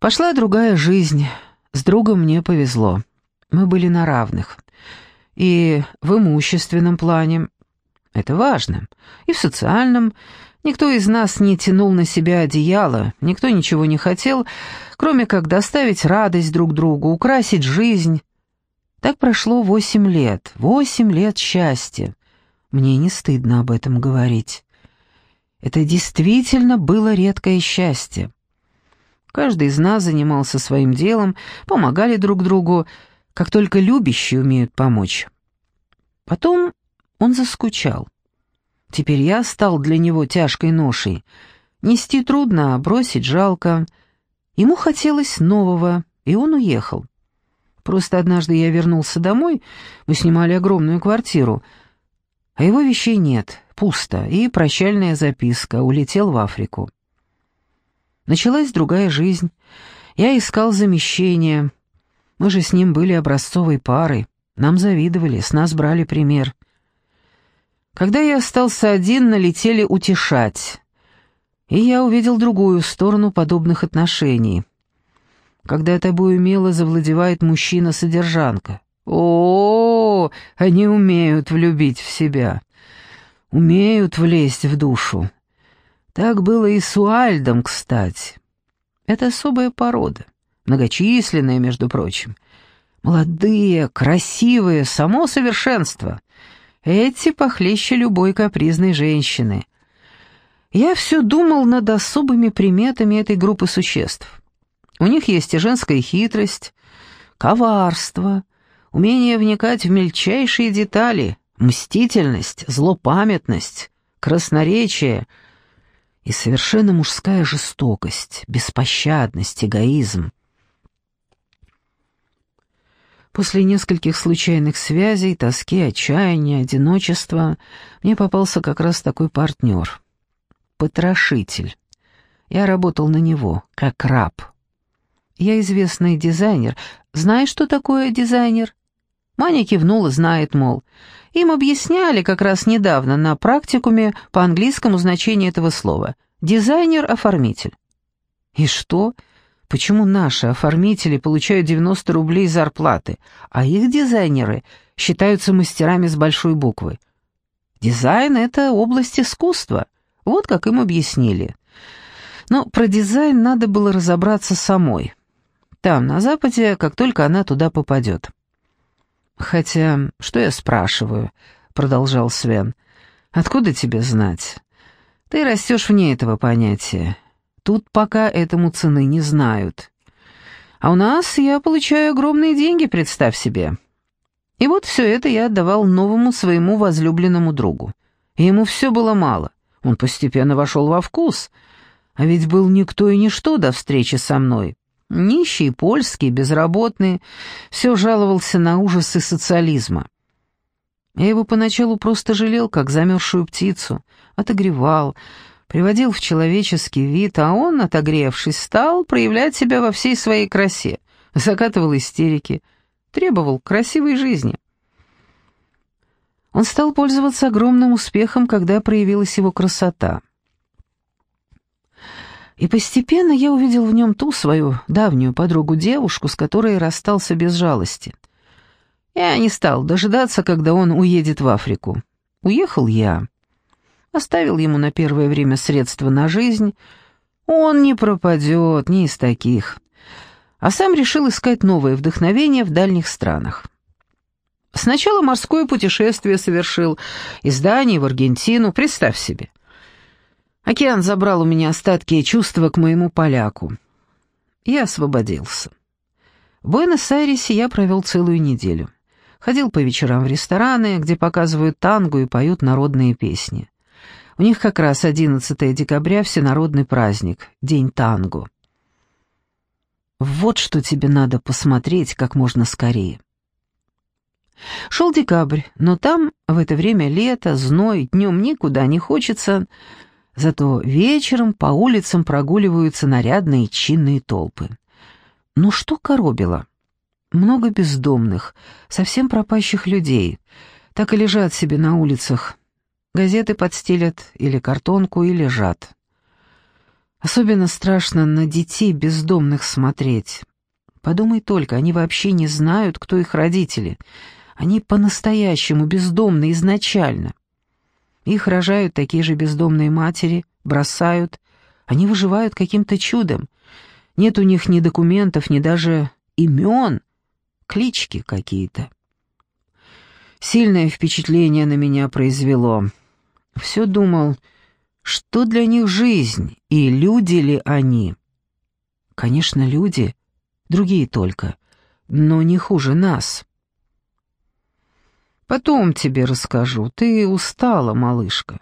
Пошла другая жизнь. С другом мне повезло. Мы были на равных. И в имущественном плане, это важно, и в социальном. Никто из нас не тянул на себя одеяло, никто ничего не хотел, кроме как доставить радость друг другу, украсить жизнь. Так прошло восемь лет, восемь лет счастья. Мне не стыдно об этом говорить. Это действительно было редкое счастье. Каждый из нас занимался своим делом, помогали друг другу, как только любящие умеют помочь. Потом он заскучал. Теперь я стал для него тяжкой ношей. Нести трудно, а бросить жалко. Ему хотелось нового, и он уехал. Просто однажды я вернулся домой, мы снимали огромную квартиру, а его вещей нет, пусто, и прощальная записка, улетел в Африку. Началась другая жизнь. Я искал замещение. Мы же с ним были образцовой парой. Нам завидовали, с нас брали пример. Когда я остался один, налетели утешать. И я увидел другую сторону подобных отношений. Когда тобой умело завладевает мужчина-содержанка. О, -о, -о, они умеют влюбить в себя. Умеют влезть в душу. Так было и с Уальдом, кстати. Это особая порода, многочисленная, между прочим. Молодые, красивые, само совершенство. Эти похлеще любой капризной женщины. Я все думал над особыми приметами этой группы существ. У них есть и женская хитрость, коварство, умение вникать в мельчайшие детали, мстительность, злопамятность, красноречие и совершенно мужская жестокость, беспощадность, эгоизм. После нескольких случайных связей, тоски, отчаяния, одиночества мне попался как раз такой партнер. Потрошитель. Я работал на него, как раб. Я известный дизайнер. Знаешь, что такое дизайнер? Маня кивнула, знает, мол. Им объясняли как раз недавно на практикуме по английскому значение этого слова. Дизайнер-оформитель. И что? Почему наши оформители получают 90 рублей зарплаты, а их дизайнеры считаются мастерами с большой буквы? Дизайн — это область искусства. Вот как им объяснили. Но про дизайн надо было разобраться самой. Там, на Западе, как только она туда попадет. «Хотя, что я спрашиваю?» — продолжал Свен. «Откуда тебе знать? Ты растешь вне этого понятия. Тут пока этому цены не знают. А у нас я получаю огромные деньги, представь себе. И вот все это я отдавал новому своему возлюбленному другу. И ему все было мало. Он постепенно вошел во вкус. А ведь был никто и ничто до встречи со мной. Нищий, польский, безработный, все жаловался на ужасы социализма. Я его поначалу просто жалел, как замерзшую птицу, отогревал, приводил в человеческий вид, а он, отогревшись, стал проявлять себя во всей своей красе, закатывал истерики, требовал красивой жизни. Он стал пользоваться огромным успехом, когда проявилась его красота. И постепенно я увидел в нем ту свою давнюю подругу-девушку, с которой расстался без жалости. Я не стал дожидаться, когда он уедет в Африку. Уехал я оставил ему на первое время средства на жизнь. Он не пропадет, не из таких. А сам решил искать новое вдохновение в дальних странах. Сначала морское путешествие совершил, из Дании в Аргентину, представь себе. Океан забрал у меня остатки чувства к моему поляку. Я освободился. В Буэнос-Айресе я провел целую неделю. Ходил по вечерам в рестораны, где показывают танго и поют народные песни. У них как раз 11 декабря всенародный праздник, День танго. Вот что тебе надо посмотреть как можно скорее. Шел декабрь, но там в это время лето, зной, днем никуда не хочется, зато вечером по улицам прогуливаются нарядные чинные толпы. Но что коробило? Много бездомных, совсем пропащих людей, так и лежат себе на улицах, Газеты подстелят или картонку и лежат. Особенно страшно на детей бездомных смотреть. Подумай только, они вообще не знают, кто их родители. Они по-настоящему бездомны изначально. Их рожают такие же бездомные матери, бросают. Они выживают каким-то чудом. Нет у них ни документов, ни даже имен, клички какие-то. Сильное впечатление на меня произвело. Все думал, что для них жизнь и люди ли они. Конечно, люди, другие только, но не хуже нас. Потом тебе расскажу, ты устала, малышка.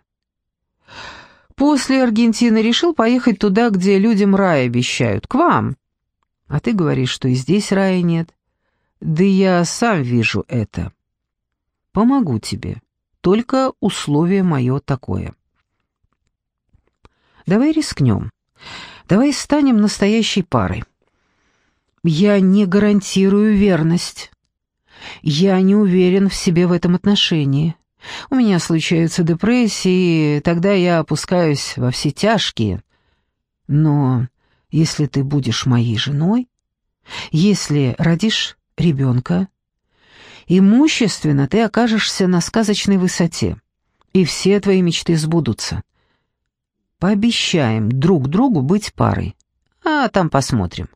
После Аргентины решил поехать туда, где людям рай обещают, к вам. А ты говоришь, что и здесь рая нет. Да я сам вижу это. Помогу тебе, только условие мое такое. Давай рискнем. Давай станем настоящей парой. Я не гарантирую верность. Я не уверен в себе в этом отношении. У меня случаются депрессии, и тогда я опускаюсь во все тяжкие. Но если ты будешь моей женой, если родишь ребенка, имущественно ты окажешься на сказочной высоте, и все твои мечты сбудутся. Пообещаем друг другу быть парой. А там посмотрим.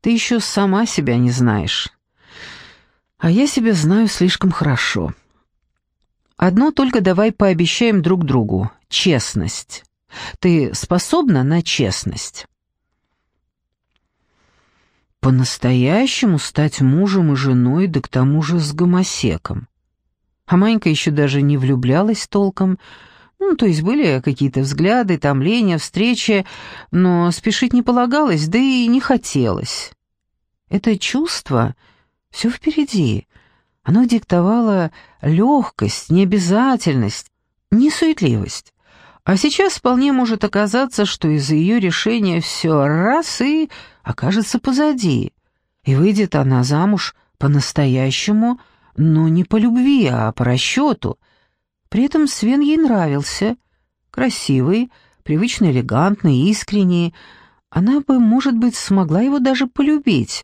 Ты еще сама себя не знаешь. А я себя знаю слишком хорошо. Одно только давай пообещаем друг другу — честность. Ты способна на честность? По-настоящему стать мужем и женой, да к тому же с гомосеком. А Манька еще даже не влюблялась толком — ну, то есть были какие-то взгляды, томления, встречи, но спешить не полагалось, да и не хотелось. Это чувство все впереди. Оно диктовало легкость, необязательность, несуетливость. А сейчас вполне может оказаться, что из-за ее решения все раз и окажется позади. И выйдет она замуж по-настоящему, но не по любви, а по расчету — при этом Свен ей нравился. Красивый, привычно элегантный, искренний. Она бы, может быть, смогла его даже полюбить.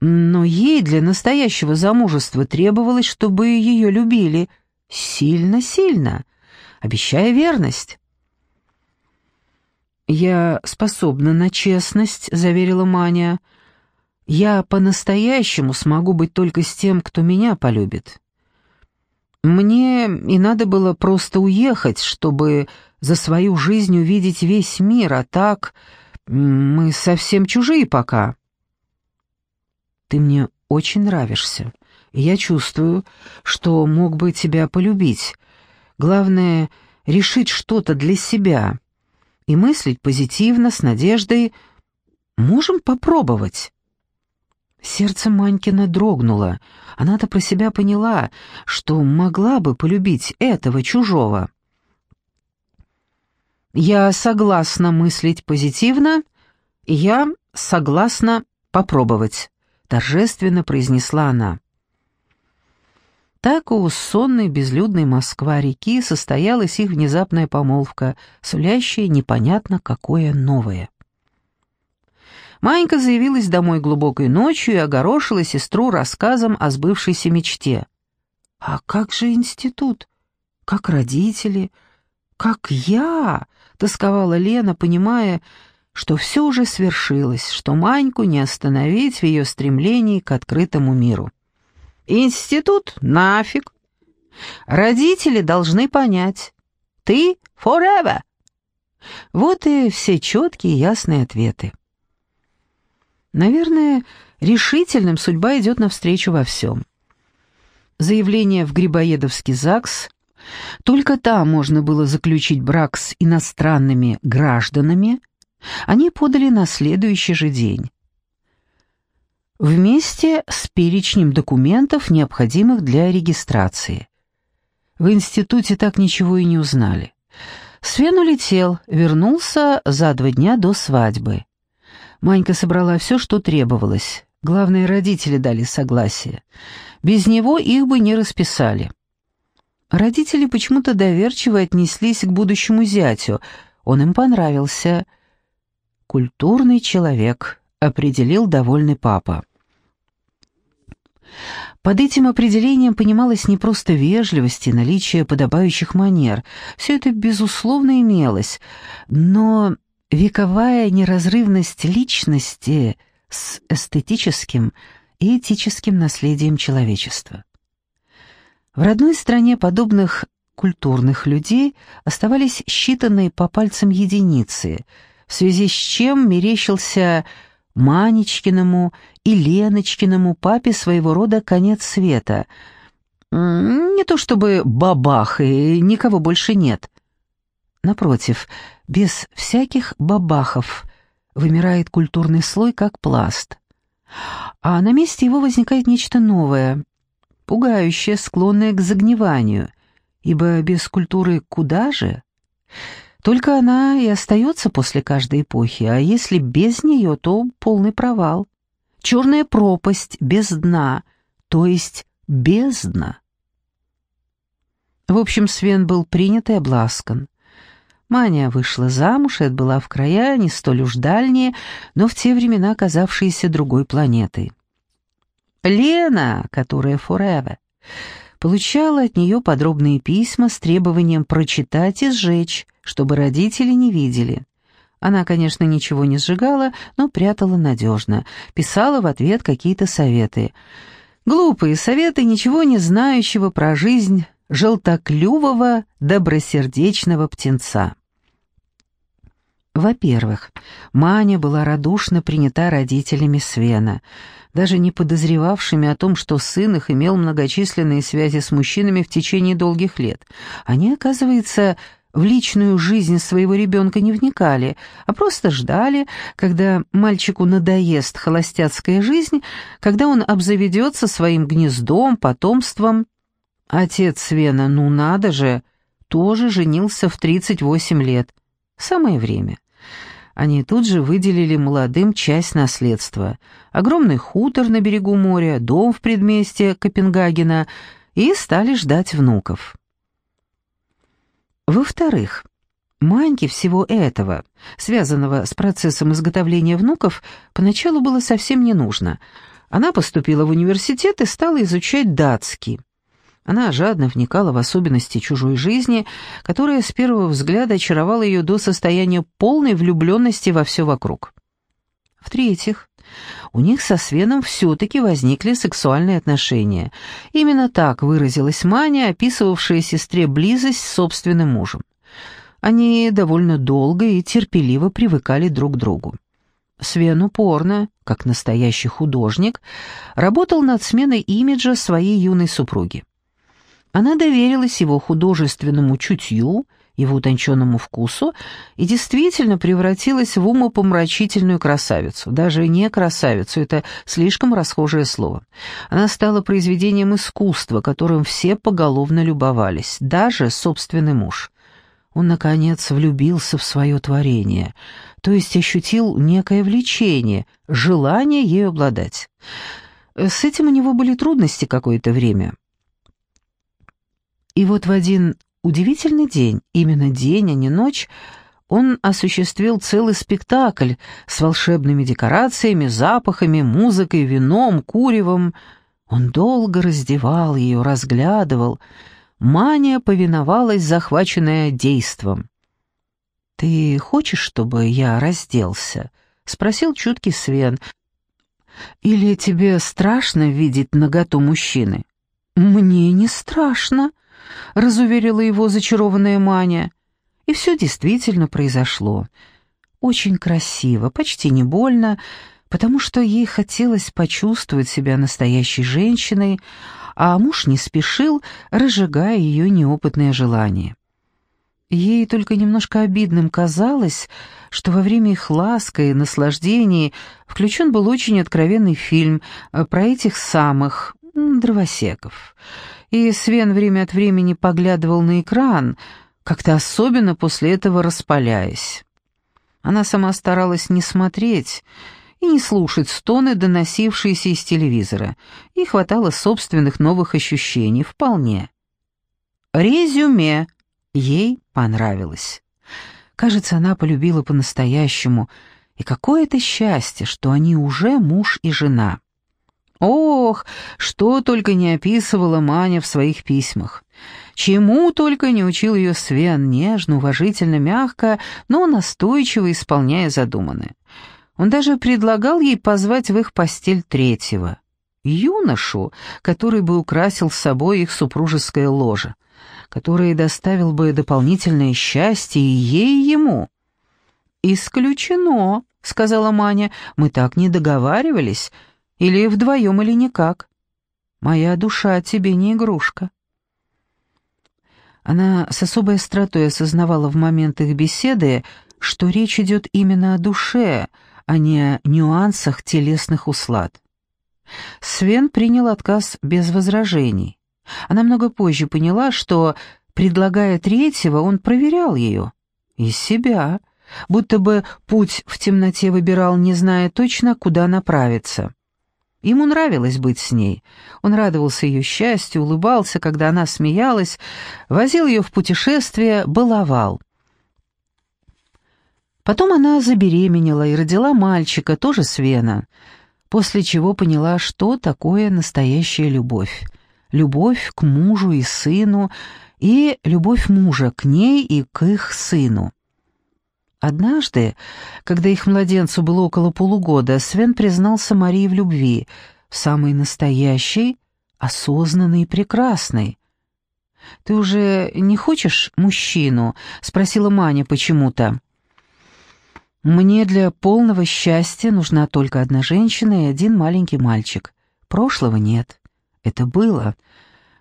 Но ей для настоящего замужества требовалось, чтобы ее любили. Сильно-сильно, обещая верность. «Я способна на честность», — заверила Маня. «Я по-настоящему смогу быть только с тем, кто меня полюбит. Мне и надо было просто уехать, чтобы за свою жизнь увидеть весь мир, а так мы совсем чужие пока. Ты мне очень нравишься, я чувствую, что мог бы тебя полюбить. Главное — решить что-то для себя и мыслить позитивно, с надеждой. Можем попробовать. Сердце Манькина дрогнуло. Она-то про себя поняла, что могла бы полюбить этого чужого. «Я согласна мыслить позитивно, и я согласна попробовать», — торжественно произнесла она. Так у сонной безлюдной Москва-реки состоялась их внезапная помолвка, сулящая непонятно какое новое. Манька заявилась домой глубокой ночью и огорошила сестру рассказом о сбывшейся мечте. «А как же институт? Как родители? Как я?» — тосковала Лена, понимая, что все уже свершилось, что Маньку не остановить в ее стремлении к открытому миру. «Институт? Нафиг! Родители должны понять. Ты forever!» Вот и все четкие ясные ответы. Наверное, решительным судьба идет навстречу во всем. Заявление в Грибоедовский ЗАГС, только там можно было заключить брак с иностранными гражданами, они подали на следующий же день. Вместе с перечнем документов, необходимых для регистрации. В институте так ничего и не узнали. Свен улетел, вернулся за два дня до свадьбы. Манька собрала все, что требовалось. Главное, родители дали согласие. Без него их бы не расписали. Родители почему-то доверчиво отнеслись к будущему зятю. Он им понравился. «Культурный человек», — определил довольный папа. Под этим определением понималось не просто вежливость и наличие подобающих манер. Все это, безусловно, имелось. Но вековая неразрывность личности с эстетическим и этическим наследием человечества. В родной стране подобных культурных людей оставались считанные по пальцам единицы, в связи с чем мерещился Манечкиному и Леночкиному папе своего рода конец света. Не то чтобы бабах, и никого больше нет. Напротив, без всяких бабахов вымирает культурный слой как пласт. А на месте его возникает нечто новое, пугающее, склонное к загниванию, ибо без культуры куда же? Только она и остается после каждой эпохи, а если без нее, то полный провал. Черная пропасть без дна, то есть бездна. В общем, Свен был принят и обласкан. Маня вышла замуж и отбыла в края, не столь уж дальние, но в те времена оказавшиеся другой планетой. Лена, которая forever, получала от нее подробные письма с требованием прочитать и сжечь, чтобы родители не видели. Она, конечно, ничего не сжигала, но прятала надежно, писала в ответ какие-то советы. Глупые советы ничего не знающего про жизнь желтоклювого, добросердечного птенца. Во-первых, Маня была радушно принята родителями Свена, даже не подозревавшими о том, что сын их имел многочисленные связи с мужчинами в течение долгих лет. Они, оказывается, в личную жизнь своего ребенка не вникали, а просто ждали, когда мальчику надоест холостяцкая жизнь, когда он обзаведется своим гнездом, потомством. Отец Свена, ну надо же, тоже женился в 38 лет. Самое время. Они тут же выделили молодым часть наследства. Огромный хутор на берегу моря, дом в предместье Копенгагена и стали ждать внуков. Во-вторых, Маньке всего этого, связанного с процессом изготовления внуков, поначалу было совсем не нужно. Она поступила в университет и стала изучать датский. Она жадно вникала в особенности чужой жизни, которая с первого взгляда очаровала ее до состояния полной влюбленности во все вокруг. В-третьих, у них со Свеном все-таки возникли сексуальные отношения. Именно так выразилась Маня, описывавшая сестре близость с собственным мужем. Они довольно долго и терпеливо привыкали друг к другу. Свен упорно, как настоящий художник, работал над сменой имиджа своей юной супруги. Она доверилась его художественному чутью его утонченному вкусу и действительно превратилась в умопомрачительную красавицу. Даже не красавицу, это слишком расхожее слово. Она стала произведением искусства, которым все поголовно любовались, даже собственный муж. Он, наконец, влюбился в свое творение, то есть ощутил некое влечение, желание ею обладать. С этим у него были трудности какое-то время. И вот в один удивительный день, именно день, а не ночь, он осуществил целый спектакль с волшебными декорациями, запахами, музыкой, вином, куревом. Он долго раздевал ее, разглядывал. Мания повиновалась, захваченная действом. «Ты хочешь, чтобы я разделся?» — спросил чуткий Свен. «Или тебе страшно видеть наготу мужчины?» «Мне не страшно», — разуверила его зачарованная Маня. И все действительно произошло. Очень красиво, почти не больно, потому что ей хотелось почувствовать себя настоящей женщиной, а муж не спешил, разжигая ее неопытное желание. Ей только немножко обидным казалось, что во время их ласка и наслаждений включен был очень откровенный фильм про этих самых дровосеков — и Свен время от времени поглядывал на экран, как-то особенно после этого распаляясь. Она сама старалась не смотреть и не слушать стоны, доносившиеся из телевизора, и хватало собственных новых ощущений вполне. Резюме ей понравилось. Кажется, она полюбила по-настоящему, и какое это счастье, что они уже муж и жена. Ох, что только не описывала Маня в своих письмах. Чему только не учил ее Свен, нежно, уважительно, мягко, но настойчиво исполняя задуманное. Он даже предлагал ей позвать в их постель третьего, юношу, который бы украсил с собой их супружеское ложе, который доставил бы дополнительное счастье и ей, и ему. «Исключено», — сказала Маня, — «мы так не договаривались, или вдвоем, или никак. Моя душа тебе не игрушка». Она с особой остротой осознавала в момент их беседы, что речь идет именно о душе, а не о нюансах телесных услад. Свен принял отказ без возражений. Она много позже поняла, что, предлагая третьего, он проверял ее. И себя. Будто бы путь в темноте выбирал, не зная точно, куда направиться. Ему нравилось быть с ней. Он радовался ее счастью, улыбался, когда она смеялась, возил ее в путешествия, баловал. Потом она забеременела и родила мальчика, тоже Свена, после чего поняла, что такое настоящая любовь. Любовь к мужу и сыну, и любовь мужа к ней и к их сыну. Однажды, когда их младенцу было около полугода, Свен признался Марии в любви, в самой настоящей, осознанной и прекрасной. «Ты уже не хочешь мужчину?» — спросила Маня почему-то. «Мне для полного счастья нужна только одна женщина и один маленький мальчик. Прошлого нет. Это было.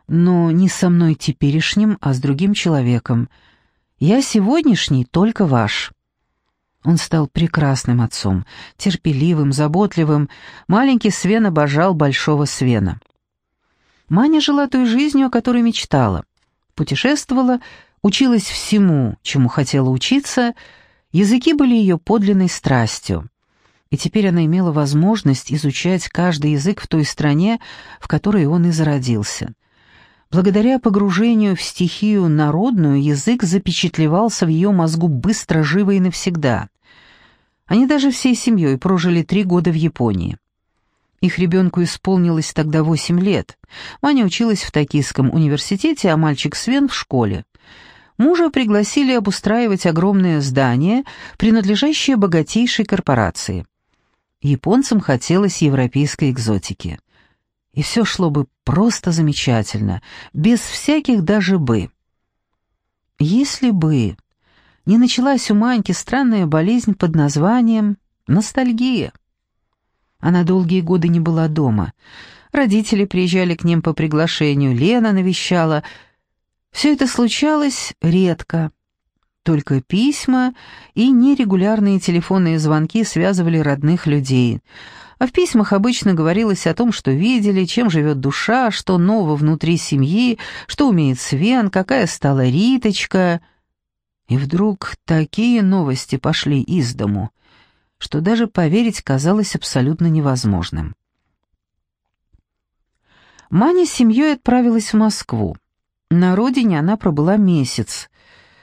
Но не со мной теперешним, а с другим человеком. Я сегодняшний только ваш». Он стал прекрасным отцом, терпеливым, заботливым. Маленький Свен обожал большого Свена. Маня жила той жизнью, о которой мечтала. Путешествовала, училась всему, чему хотела учиться, языки были ее подлинной страстью. И теперь она имела возможность изучать каждый язык в той стране, в которой он и зародился. Благодаря погружению в стихию народную язык запечатлевался в ее мозгу быстро, живо и навсегда. Они даже всей семьей прожили три года в Японии. Их ребенку исполнилось тогда восемь лет. Маня училась в Токийском университете, а мальчик Свен в школе. Мужа пригласили обустраивать огромное здание, принадлежащее богатейшей корпорации. Японцам хотелось европейской экзотики. И все шло бы просто замечательно, без всяких даже «бы». Если бы не началась у Маньки странная болезнь под названием ностальгия. Она долгие годы не была дома. Родители приезжали к ним по приглашению, Лена навещала. Все это случалось редко. Только письма и нерегулярные телефонные звонки связывали родных людей. А в письмах обычно говорилось о том, что видели, чем живет душа, что нового внутри семьи, что умеет Свен, какая стала Риточка — и вдруг такие новости пошли из дому, что даже поверить казалось абсолютно невозможным. Маня с семьей отправилась в Москву. На родине она пробыла месяц.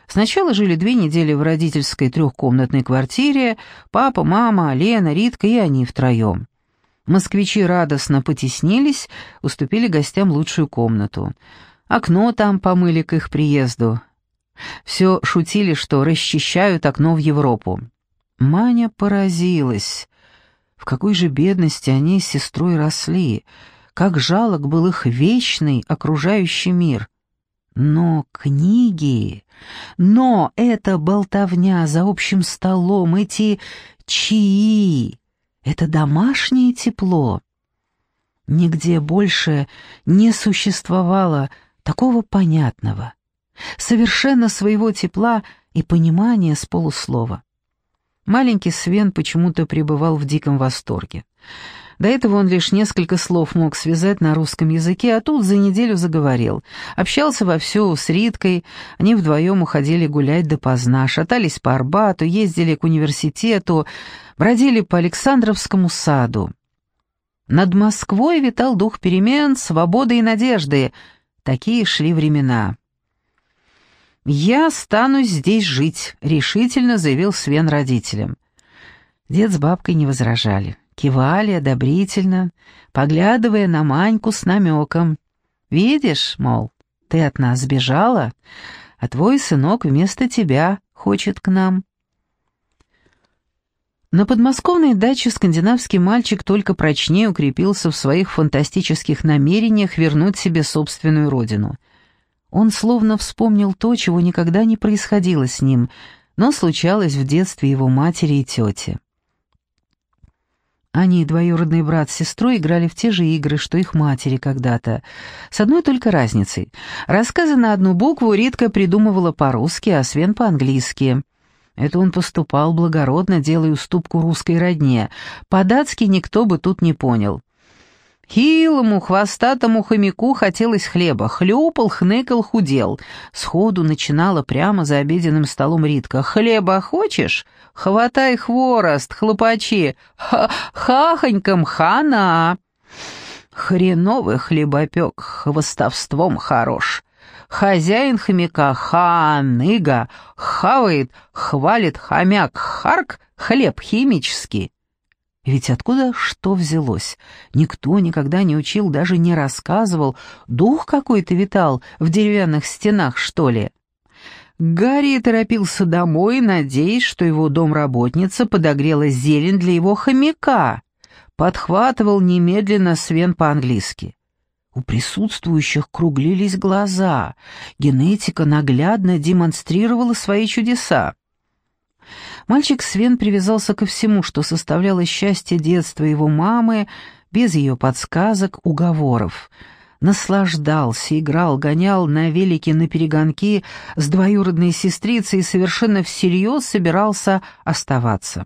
Сначала жили две недели в родительской трехкомнатной квартире, папа, мама, Лена, Ритка и они втроем. Москвичи радостно потеснились, уступили гостям лучшую комнату. Окно там помыли к их приезду, все шутили, что расчищают окно в Европу. Маня поразилась. В какой же бедности они с сестрой росли, как жалок был их вечный окружающий мир. Но книги, но эта болтовня за общим столом, эти чаи, это домашнее тепло. Нигде больше не существовало такого понятного, совершенно своего тепла и понимания с полуслова. Маленький Свен почему-то пребывал в диком восторге. До этого он лишь несколько слов мог связать на русском языке, а тут за неделю заговорил. Общался вовсю с Риткой, они вдвоем уходили гулять допоздна, шатались по Арбату, ездили к университету, бродили по Александровскому саду. Над Москвой витал дух перемен, свободы и надежды. Такие шли времена. «Я останусь здесь жить», — решительно заявил Свен родителям. Дед с бабкой не возражали, кивали одобрительно, поглядывая на Маньку с намеком. «Видишь, мол, ты от нас сбежала, а твой сынок вместо тебя хочет к нам». На подмосковной даче скандинавский мальчик только прочнее укрепился в своих фантастических намерениях вернуть себе собственную родину — он словно вспомнил то, чего никогда не происходило с ним, но случалось в детстве его матери и тети. Они, двоюродный брат с сестрой, играли в те же игры, что их матери когда-то. С одной только разницей. Рассказы на одну букву Ритка придумывала по-русски, а Свен по-английски. Это он поступал благородно, делая уступку русской родне. По-датски никто бы тут не понял. Хилому, хвостатому хомяку хотелось хлеба. Хлюпал, хныкал, худел. Сходу начинала прямо за обеденным столом Ритка. «Хлеба хочешь? Хватай хворост, хлопачи. Ха хана!» Хреновый хлебопек, хвостовством хорош. Хозяин хомяка ханыга хавает, хвалит хомяк харк, хлеб химический. Ведь откуда что взялось? Никто никогда не учил, даже не рассказывал. Дух какой-то витал в деревянных стенах, что ли? Гарри торопился домой, надеясь, что его домработница подогрела зелень для его хомяка. Подхватывал немедленно Свен по-английски. У присутствующих круглились глаза. Генетика наглядно демонстрировала свои чудеса. Мальчик Свен привязался ко всему, что составляло счастье детства его мамы, без ее подсказок, уговоров. Наслаждался, играл, гонял на велике на перегонки с двоюродной сестрицей и совершенно всерьез собирался оставаться.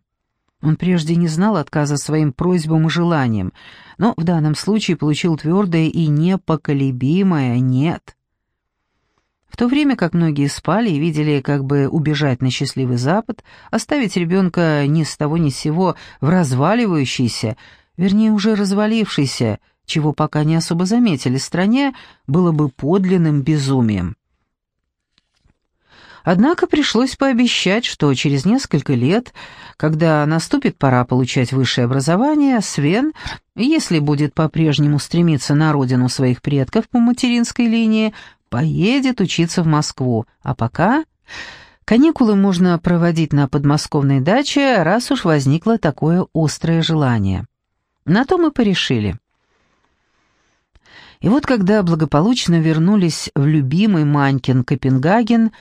Он прежде не знал отказа своим просьбам и желаниям, но в данном случае получил твердое и непоколебимое «нет». В то время как многие спали и видели, как бы убежать на счастливый Запад, оставить ребенка ни с того ни с сего в разваливающейся, вернее, уже развалившейся, чего пока не особо заметили, стране, было бы подлинным безумием. Однако пришлось пообещать, что через несколько лет, когда наступит пора получать высшее образование, Свен, если будет по-прежнему стремиться на родину своих предков по материнской линии, поедет учиться в Москву, а пока... Каникулы можно проводить на подмосковной даче, раз уж возникло такое острое желание. На то мы порешили. И вот когда благополучно вернулись в любимый Манькин Копенгаген,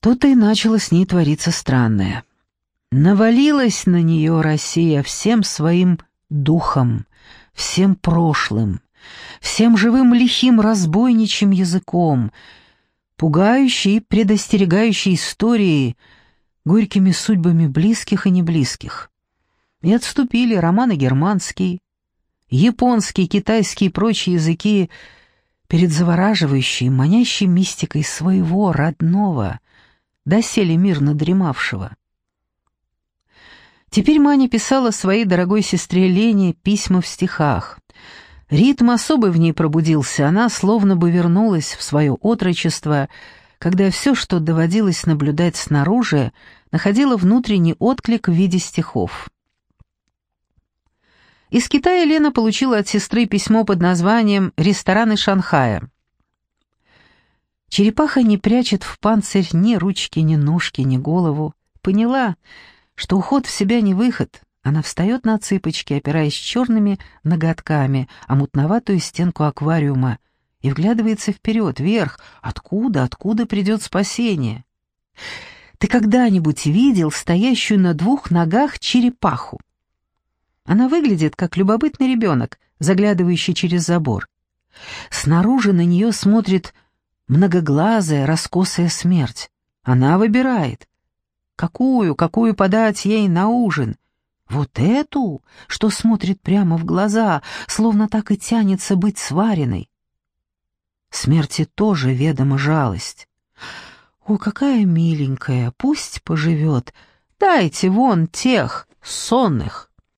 то-то и начало с ней твориться странное. Навалилась на нее Россия всем своим духом, всем прошлым, всем живым лихим разбойничьим языком, пугающей и предостерегающей историей, горькими судьбами близких и неблизких. И отступили романы германские, японские, китайские и прочие языки перед завораживающей, манящей мистикой своего родного, доселе мирно дремавшего. Теперь Маня писала своей дорогой сестре Лене письма в стихах, Ритм особый в ней пробудился, она словно бы вернулась в свое отрочество, когда все, что доводилось наблюдать снаружи, находило внутренний отклик в виде стихов. Из Китая Лена получила от сестры письмо под названием «Рестораны Шанхая». Черепаха не прячет в панцирь ни ручки, ни ножки, ни голову. Поняла, что уход в себя не выход, она встает на цыпочки, опираясь черными ноготками о мутноватую стенку аквариума, и вглядывается вперед, вверх, откуда, откуда придет спасение. Ты когда-нибудь видел стоящую на двух ногах черепаху? Она выглядит, как любопытный ребенок, заглядывающий через забор. Снаружи на нее смотрит многоглазая, раскосая смерть. Она выбирает, какую, какую подать ей на ужин, вот эту, что смотрит прямо в глаза, словно так и тянется быть сваренной. Смерти тоже ведома жалость. О, какая миленькая, пусть поживет. Дайте вон тех сонных.